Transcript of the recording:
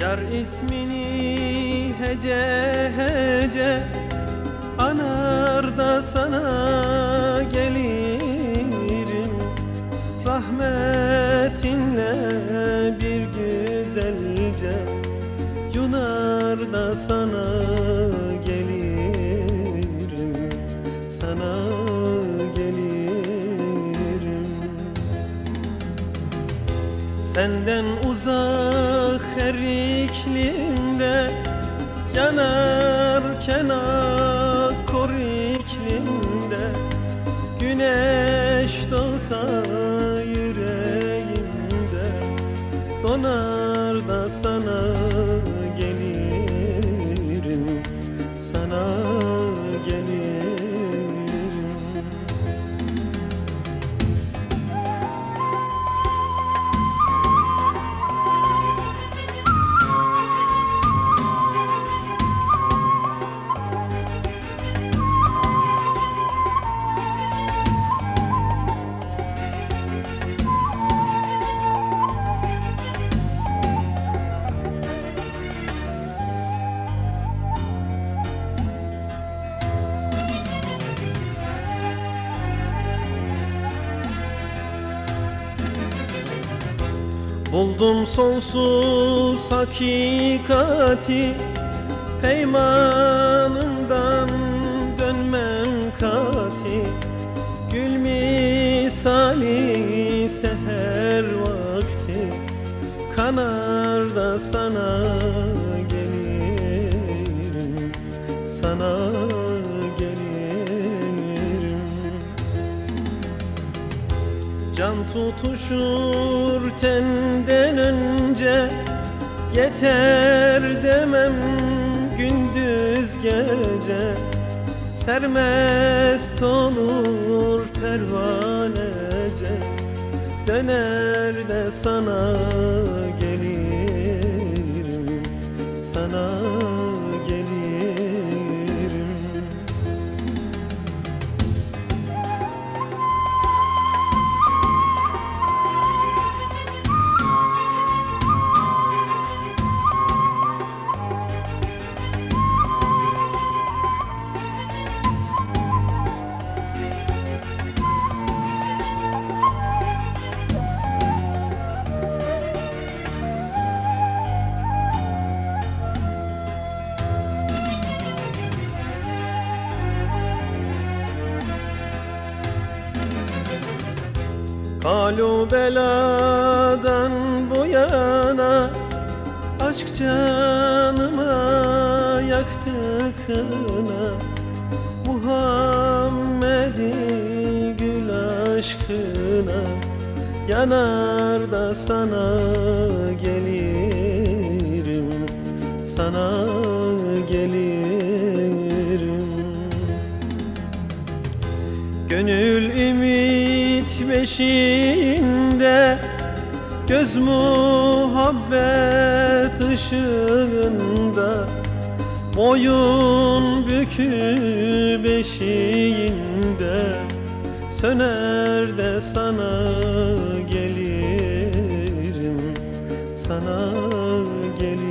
Yar ismini hece hece Anar da sana gelirim. Rahmetinle bir güzelce Yunar da sana gelirim. Sana gelirim. Senden uzak her iklimde Yanarken akkor iklimde Güneş doğsa yüreğimde Donar da sana Buldum sonsuz hakikati Peymanımdan dönmem kati. Gül misali seher vakti Kanar da sana gelirim. Sana Can tutuşur tenden önce Yeter demem gündüz gece. Sermest olur pervanece Döner de sana gelirim. Sana Kalu beladan bu yana Aşk canıma yaktı kına. Muhammed'i gül aşkına Yanar da sana gelirim Sana gelirim. Gönül ümit beşiğinde Göz muhabbet ışığında Boyun bükü beşiğinde. Söner de sana gelirim Sana gelirim